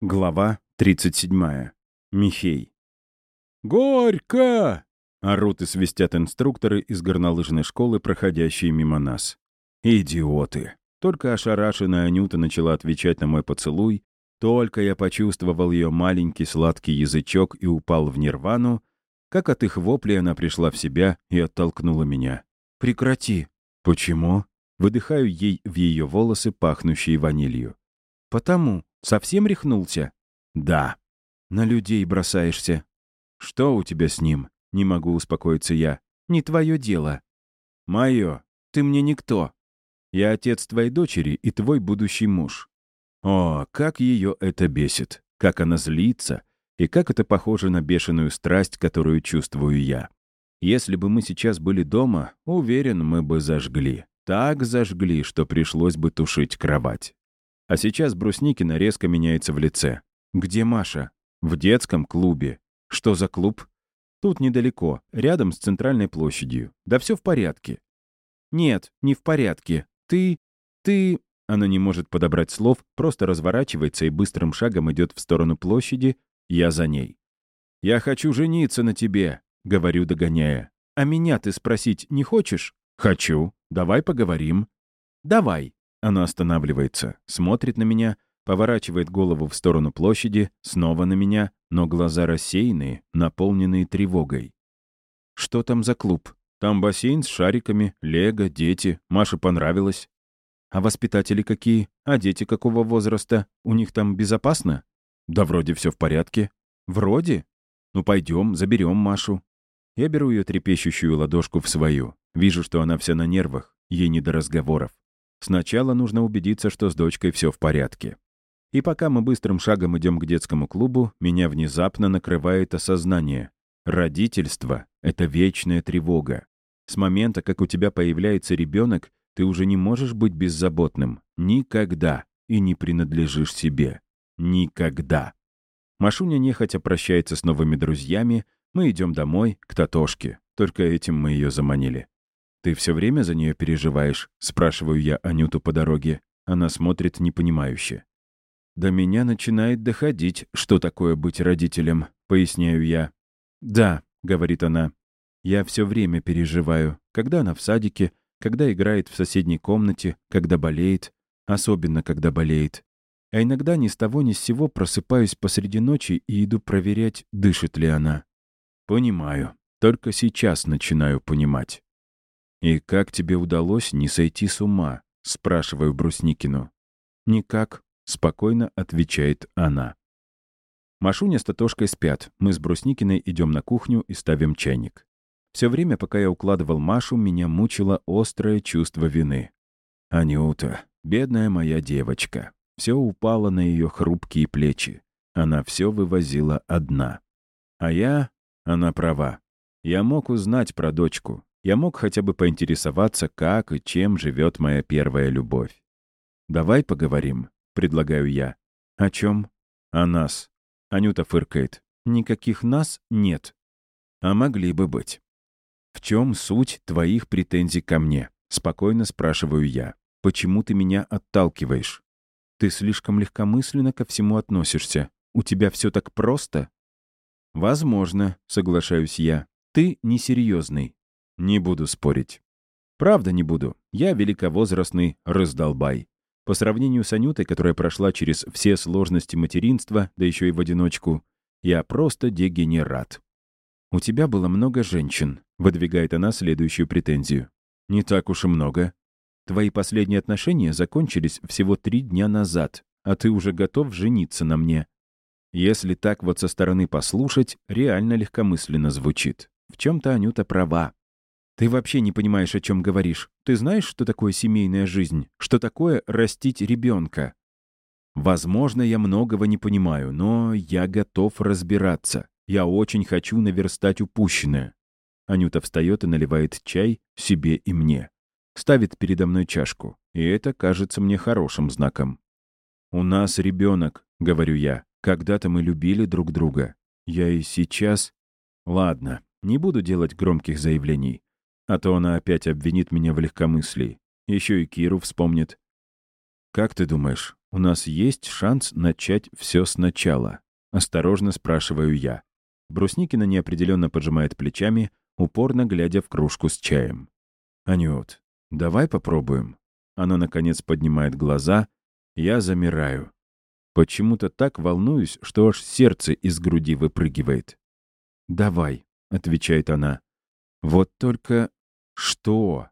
Глава 37. Михей. «Горько!» — орут и свистят инструкторы из горнолыжной школы, проходящие мимо нас. «Идиоты!» Только ошарашенная Анюта начала отвечать на мой поцелуй, только я почувствовал ее маленький сладкий язычок и упал в нирвану, как от их воплей она пришла в себя и оттолкнула меня. «Прекрати!» «Почему?» Выдыхаю ей в ее волосы, пахнущие ванилью. «Потому. Совсем рехнулся?» «Да». «На людей бросаешься». «Что у тебя с ним?» Не могу успокоиться я. «Не твое дело». «Мое. Ты мне никто. Я отец твоей дочери и твой будущий муж». О, как ее это бесит, как она злится, и как это похоже на бешеную страсть, которую чувствую я. Если бы мы сейчас были дома, уверен, мы бы зажгли. Так зажгли, что пришлось бы тушить кровать. А сейчас Брусникина резко меняется в лице. «Где Маша?» «В детском клубе». «Что за клуб?» «Тут недалеко, рядом с центральной площадью. Да все в порядке». «Нет, не в порядке. Ты... ты...» Она не может подобрать слов, просто разворачивается и быстрым шагом идет в сторону площади. Я за ней. «Я хочу жениться на тебе», — говорю, догоняя. «А меня ты спросить не хочешь?» «Хочу. Давай поговорим». «Давай». Она останавливается, смотрит на меня, поворачивает голову в сторону площади, снова на меня, но глаза рассеянные, наполненные тревогой. «Что там за клуб? Там бассейн с шариками, лего, дети. Маше понравилось. А воспитатели какие? А дети какого возраста? У них там безопасно? Да вроде все в порядке. Вроде? Ну пойдем, заберем Машу. Я беру ее трепещущую ладошку в свою. Вижу, что она вся на нервах, ей не до разговоров. Сначала нужно убедиться, что с дочкой все в порядке. И пока мы быстрым шагом идем к детскому клубу, меня внезапно накрывает осознание. Родительство — это вечная тревога. С момента, как у тебя появляется ребенок, ты уже не можешь быть беззаботным. Никогда. И не принадлежишь себе. Никогда. Машуня нехотя прощается с новыми друзьями. Мы идем домой, к Татошке. Только этим мы ее заманили. «Ты все время за нее переживаешь?» — спрашиваю я Анюту по дороге. Она смотрит непонимающе. «До меня начинает доходить, что такое быть родителем», — поясняю я. «Да», — говорит она, — «я все время переживаю, когда она в садике, когда играет в соседней комнате, когда болеет, особенно когда болеет. А иногда ни с того ни с сего просыпаюсь посреди ночи и иду проверять, дышит ли она. Понимаю. Только сейчас начинаю понимать. «И как тебе удалось не сойти с ума?» — спрашиваю Брусникину. «Никак», — спокойно отвечает она. Машуня с Татошкой спят. Мы с Брусникиной идем на кухню и ставим чайник. Все время, пока я укладывал Машу, меня мучило острое чувство вины. Анюта, бедная моя девочка. Все упало на ее хрупкие плечи. Она все вывозила одна. А я... Она права. Я мог узнать про дочку, я мог хотя бы поинтересоваться, как и чем живет моя первая любовь. «Давай поговорим», — предлагаю я. «О чем?» «О нас». Анюта фыркает. «Никаких нас нет». «А могли бы быть». «В чем суть твоих претензий ко мне?» — спокойно спрашиваю я. «Почему ты меня отталкиваешь?» «Ты слишком легкомысленно ко всему относишься. У тебя все так просто?» «Возможно», — соглашаюсь я. «Ты несерьезный. Не буду спорить. Правда не буду. Я великовозрастный раздолбай. По сравнению с Анютой, которая прошла через все сложности материнства, да еще и в одиночку, я просто дегенерат. «У тебя было много женщин», — выдвигает она следующую претензию. «Не так уж и много. Твои последние отношения закончились всего три дня назад, а ты уже готов жениться на мне». Если так вот со стороны послушать, реально легкомысленно звучит. В чем-то Анюта права. Ты вообще не понимаешь, о чем говоришь. Ты знаешь, что такое семейная жизнь? Что такое растить ребенка? Возможно, я многого не понимаю, но я готов разбираться. Я очень хочу наверстать упущенное. Анюта встает и наливает чай себе и мне. Ставит передо мной чашку. И это кажется мне хорошим знаком. «У нас ребенок», — говорю я. «Когда-то мы любили друг друга. Я и сейчас...» «Ладно, не буду делать громких заявлений. А то она опять обвинит меня в легкомыслии. Еще и Киру вспомнит. «Как ты думаешь, у нас есть шанс начать все сначала?» Осторожно спрашиваю я. Брусникина неопределенно поджимает плечами, упорно глядя в кружку с чаем. «Анют, давай попробуем». Она, наконец, поднимает глаза. Я замираю. Почему-то так волнуюсь, что аж сердце из груди выпрыгивает. «Давай», — отвечает она. «Вот только...» «Что?»